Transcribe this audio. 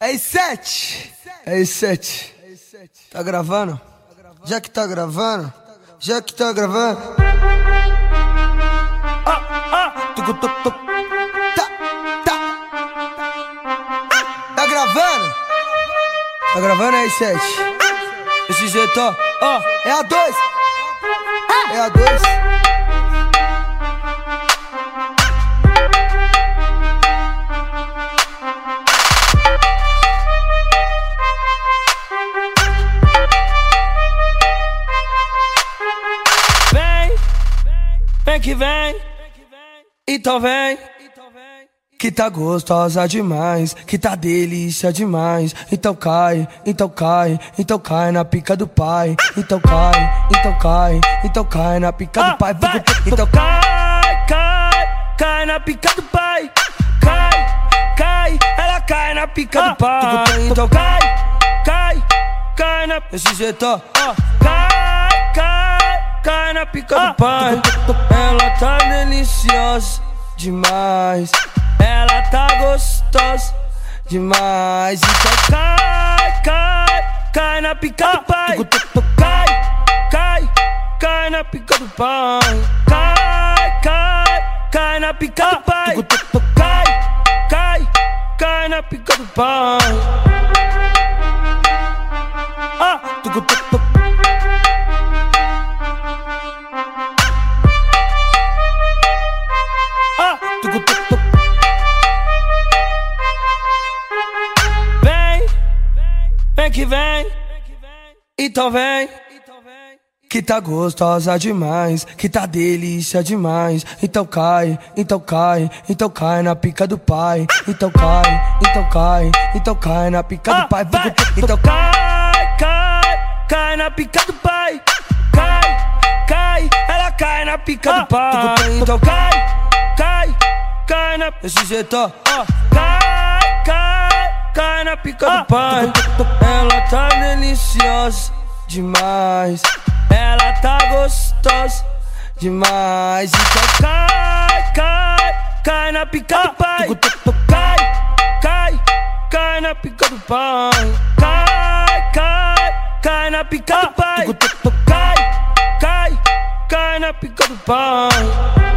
É sete. É sete. Tá gravando? Já que tá gravando, já que tá gravando. Ah, ah, tucu, tucu, tucu. Tá, tá. Ah, Tá gravando? Tá gravando aí, sete. Esse jeito. Ó, é a dois. É a dois. Vem que vem, então vem. Que tá gostosa demais, que tá delícia demais. Então cai, então cai, então cai na pica do pai. Então cai, então cai, então cai na pica do pai. Ah, vai. Então cai. Cai, cai, cai na pica do pai. Cai, cai, ela cai na pica do pai. Então cai, cai, cai na Esse jeito, ó. Na pica do pai. Ela tá deliciosa demais. Ela tá gostosa. Demais. Então Cai, cai, cai na pica do pai. Cai, cai, cai na pica do pai. Cai, cai, cai na pica do pai. Cai, cai, cai na pica do pai. Ah, vem que vem, então vem. Que tá gostosa demais, que tá delícia demais. Então cai, então cai, então cai na pica do pai. Então cai, então cai, então cai na pica Ah, do pai. vai. Então cai. cai, cai, na pica do pai. Cai, cai, ela cai na pica do pai. Então cai, cai, cai na Esse jeito, ó. ó. Cai, cai, na pica do pai. Ela tá deliciosa demais. Ela tá gostosa. Demais. Então Cai, cai, cai na pica do pai. Cai, cai, cai na pica do pai. Cai, cai, cai na pica do pai. Cai, cai, cai na pica do pai.